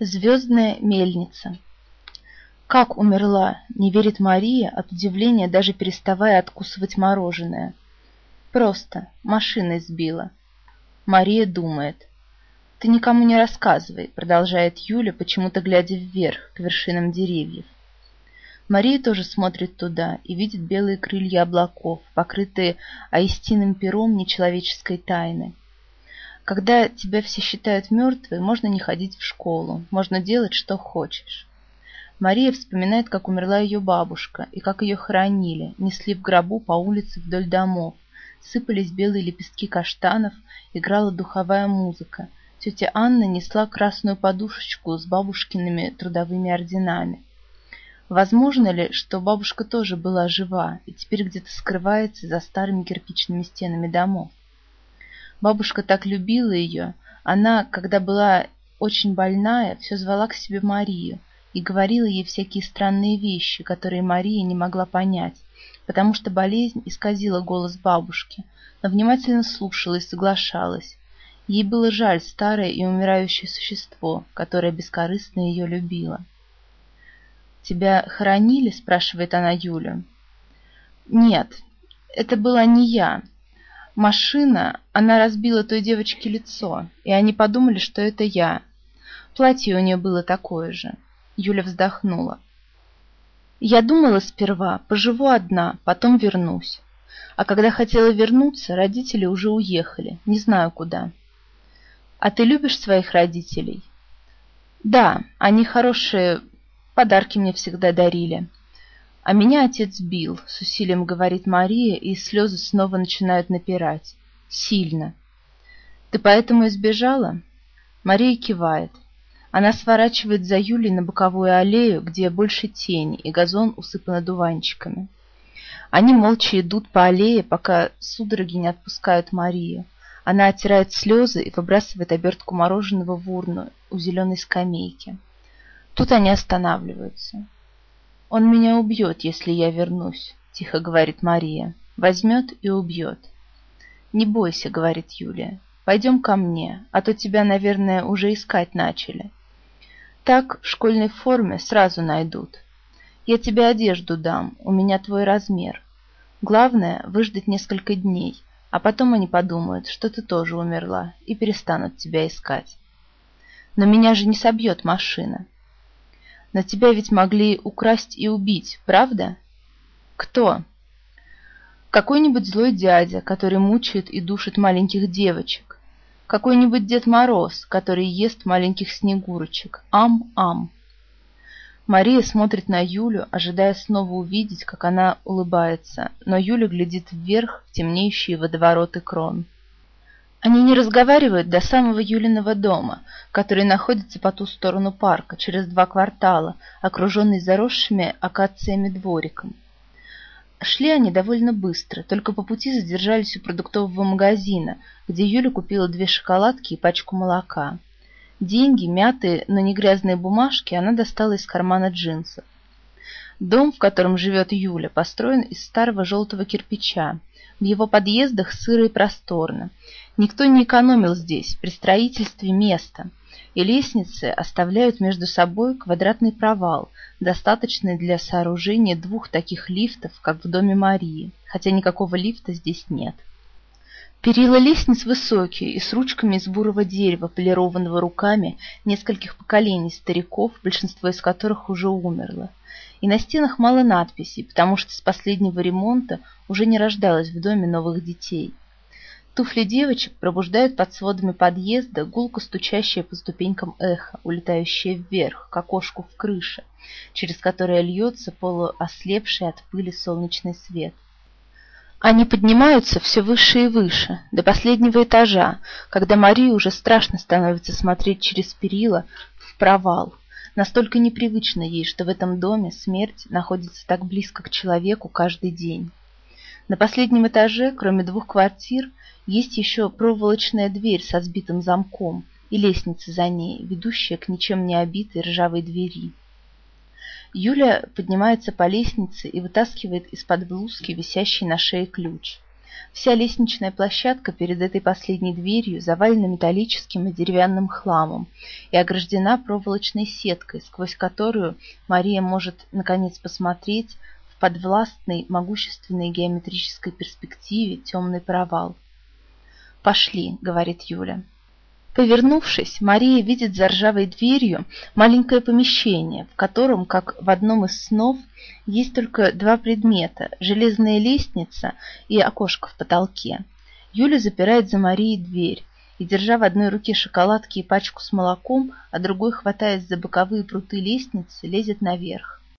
Звездная мельница. Как умерла, не верит Мария, от удивления даже переставая откусывать мороженое. Просто машина сбила. Мария думает. «Ты никому не рассказывай», — продолжает Юля, почему-то глядя вверх, к вершинам деревьев. Мария тоже смотрит туда и видит белые крылья облаков, покрытые аистиным пером нечеловеческой тайны. Когда тебя все считают мертвой, можно не ходить в школу, можно делать, что хочешь. Мария вспоминает, как умерла ее бабушка и как ее хоронили, несли в гробу по улице вдоль домов. Сыпались белые лепестки каштанов, играла духовая музыка. Тетя Анна несла красную подушечку с бабушкиными трудовыми орденами. Возможно ли, что бабушка тоже была жива и теперь где-то скрывается за старыми кирпичными стенами домов? Бабушка так любила ее. Она, когда была очень больная, все звала к себе Марию и говорила ей всякие странные вещи, которые Мария не могла понять, потому что болезнь исказила голос бабушки, но внимательно слушала и соглашалась. Ей было жаль старое и умирающее существо, которое бескорыстно ее любило. «Тебя хоронили?» – спрашивает она Юлю. «Нет, это была не я. Машина, она разбила той девочке лицо, и они подумали, что это я. Платье у нее было такое же. Юля вздохнула. Я думала сперва, поживу одна, потом вернусь. А когда хотела вернуться, родители уже уехали, не знаю куда. А ты любишь своих родителей? Да, они хорошие, подарки мне всегда дарили. А меня отец бил, с усилием говорит Мария, и слезы снова начинают напирать. Сильно. Ты поэтому избежала? Мария кивает. Она сворачивает за Юлей на боковую аллею, где больше тени, и газон усыпан одуванчиками. Они молча идут по аллее, пока судороги не отпускают Марию. Она оттирает слезы и выбрасывает обертку мороженого в урну у зеленой скамейки. Тут они останавливаются. «Он меня убьет, если я вернусь», — тихо говорит Мария. «Возьмет и убьет». «Не бойся», — говорит Юлия. «Пойдем ко мне, а то тебя, наверное, уже искать начали». «Так, в школьной форме сразу найдут. Я тебе одежду дам, у меня твой размер. Главное — выждать несколько дней, а потом они подумают, что ты тоже умерла, и перестанут тебя искать. Но меня же не собьет машина». Но тебя ведь могли украсть и убить, правда? Кто? Какой-нибудь злой дядя, который мучает и душит маленьких девочек. Какой-нибудь Дед Мороз, который ест маленьких снегурочек. Ам-ам. Мария смотрит на Юлю, ожидая снова увидеть, как она улыбается, но Юля глядит вверх в темнеющие водовороты крон. Они не разговаривают до самого Юлиного дома, который находится по ту сторону парка, через два квартала, окруженный заросшими акациями двориком. Шли они довольно быстро, только по пути задержались у продуктового магазина, где Юля купила две шоколадки и пачку молока. Деньги, мятые, но не грязные бумажки, она достала из кармана джинсов. Дом, в котором живет Юля, построен из старого желтого кирпича. В его подъездах сыро и просторно. Никто не экономил здесь, при строительстве места, и лестницы оставляют между собой квадратный провал, достаточный для сооружения двух таких лифтов, как в доме Марии, хотя никакого лифта здесь нет. Перила лестниц высокие и с ручками из бурого дерева, полированного руками нескольких поколений стариков, большинство из которых уже умерло. И на стенах мало надписей, потому что с последнего ремонта уже не рождалось в доме новых детей. Туфли девочек пробуждают под сводами подъезда гулко стучащее по ступенькам эхо, улетающее вверх, к окошку в крыше, через которое льется полуослепший от пыли солнечный свет. Они поднимаются все выше и выше, до последнего этажа, когда Марии уже страшно становится смотреть через перила в провал. Настолько непривычно ей, что в этом доме смерть находится так близко к человеку каждый день. На последнем этаже, кроме двух квартир, есть еще проволочная дверь со сбитым замком и лестница за ней, ведущая к ничем не обитой ржавой двери. Юля поднимается по лестнице и вытаскивает из-под блузки висящий на шее ключ. Вся лестничная площадка перед этой последней дверью завалена металлическим и деревянным хламом и ограждена проволочной сеткой, сквозь которую Мария может, наконец, посмотреть в подвластной могущественной геометрической перспективе темный провал. «Пошли», — говорит Юля. Повернувшись, Мария видит за ржавой дверью маленькое помещение, в котором, как в одном из снов, есть только два предмета – железная лестница и окошко в потолке. Юля запирает за Марией дверь и, держа в одной руке шоколадки и пачку с молоком, а другой, хватаясь за боковые пруты лестницы, лезет наверх.